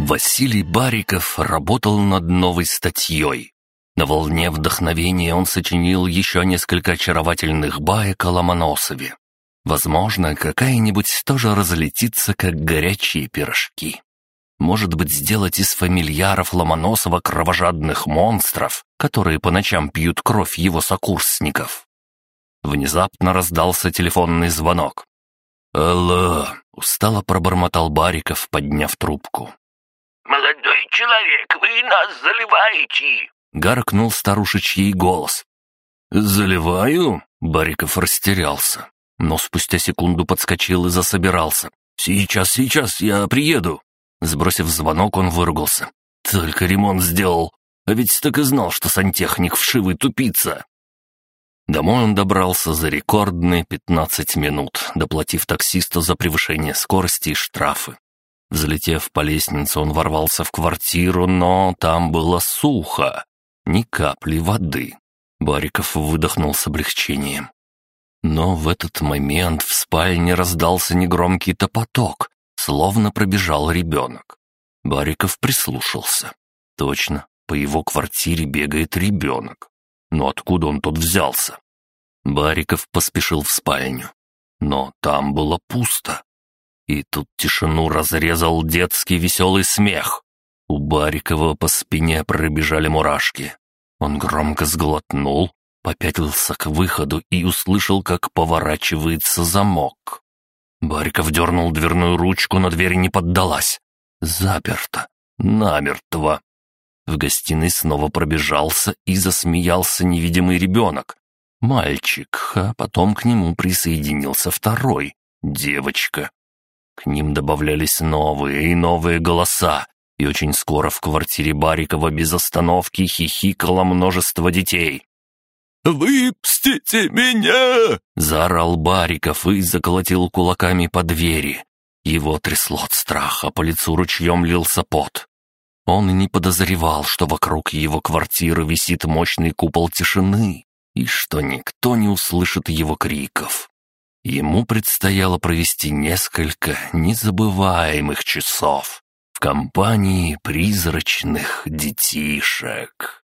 Василий Бариков работал над новой статьей. На волне вдохновения он сочинил еще несколько очаровательных баек о Ломоносове. Возможно, какая-нибудь тоже разлетится, как горячие пирожки. Может быть, сделать из фамильяров Ломоносова кровожадных монстров, которые по ночам пьют кровь его сокурсников. Внезапно раздался телефонный звонок. «Алло!» — устало пробормотал Бариков, подняв трубку. «Молодой человек, вы нас заливаете!» — гаркнул старушечий голос. «Заливаю?» — Бариков растерялся, но спустя секунду подскочил и засобирался. «Сейчас, сейчас, я приеду!» Сбросив звонок, он выругался. «Только ремонт сделал, а ведь так и знал, что сантехник вшивый тупица!» Домой он добрался за рекордные 15 минут, доплатив таксисту за превышение скорости и штрафы. Взлетев по лестнице, он ворвался в квартиру, но там было сухо. Ни капли воды. Бариков выдохнул с облегчением. Но в этот момент в спальне раздался негромкий топоток, словно пробежал ребенок. Бариков прислушался. Точно, по его квартире бегает ребенок. Но откуда он тут взялся? Бариков поспешил в спальню. Но там было пусто. И тут тишину разрезал детский веселый смех. У Барикова по спине пробежали мурашки. Он громко сглотнул, попятился к выходу и услышал, как поворачивается замок. Бариков дернул дверную ручку, но дверь не поддалась. Заперто. Намертво. В гостиной снова пробежался и засмеялся невидимый ребенок. Мальчик, а потом к нему присоединился второй. Девочка. К ним добавлялись новые и новые голоса, и очень скоро в квартире Барикова без остановки хихикало множество детей. «Выпустите меня!» — заорал Бариков и заколотил кулаками по двери. Его трясло от страха, по лицу ручьем лился пот. Он не подозревал, что вокруг его квартиры висит мощный купол тишины, и что никто не услышит его криков. Ему предстояло провести несколько незабываемых часов в компании призрачных детишек.